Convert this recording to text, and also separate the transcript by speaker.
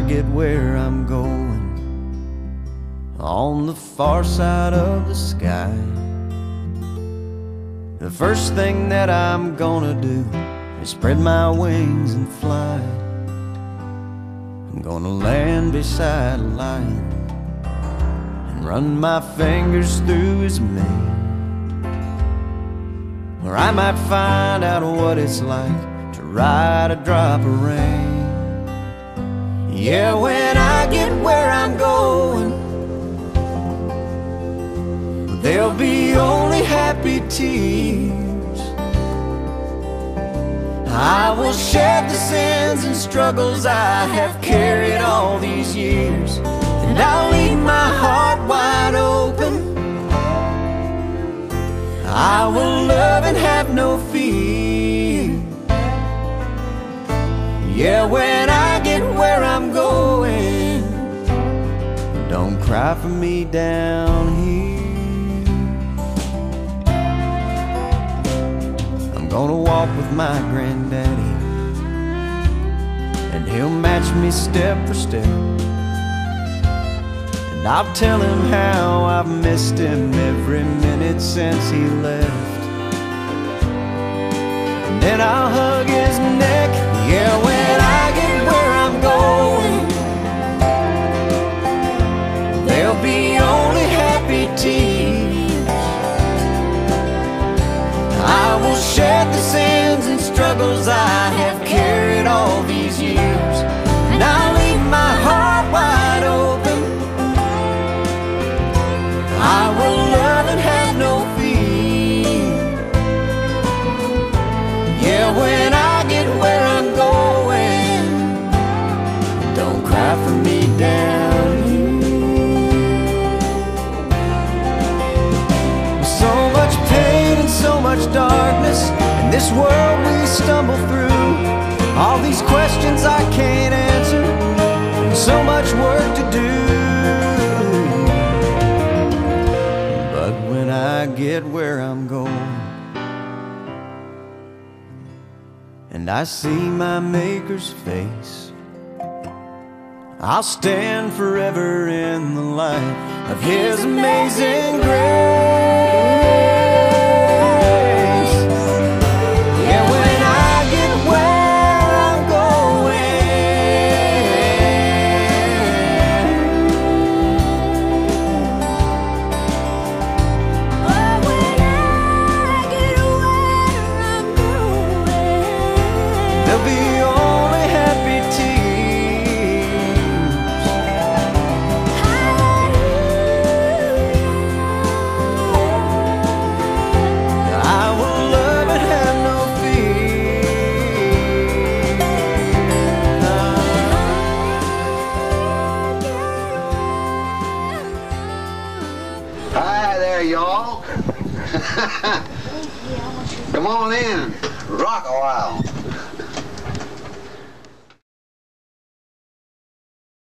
Speaker 1: I get where I'm going on the far side of the sky. The first thing that I'm gonna do is spread my wings and fly. I'm gonna land beside a lion and run my fingers through his mane. Or I might find out what it's like to ride a drop of rain. Yeah, when I get where I'm going, there'll be only happy tears. I will shed the sins and struggles I have carried all these years, and I'll leave my heart wide open. I will love and have no fear. Yeah, when I get cry for me down here. I'm gonna walk with my granddaddy, and he'll match me step for step. And I'll tell him how I've missed him every minute since he left. And then I'll hug tears. I will shed the sins and struggles I have carried all these years. And I'll leave my heart wide open. I will love and have no fear. Yeah, when this world we stumble through. All these questions I can't answer, and so much work to do. But when I get where I'm going, and I see my Maker's face, I'll stand forever in the light of His amazing grace.
Speaker 2: There, y'all. Come on in. Rock a while.